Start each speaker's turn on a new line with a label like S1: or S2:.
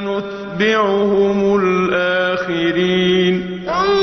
S1: نتبعهم الآخرين.
S2: ثم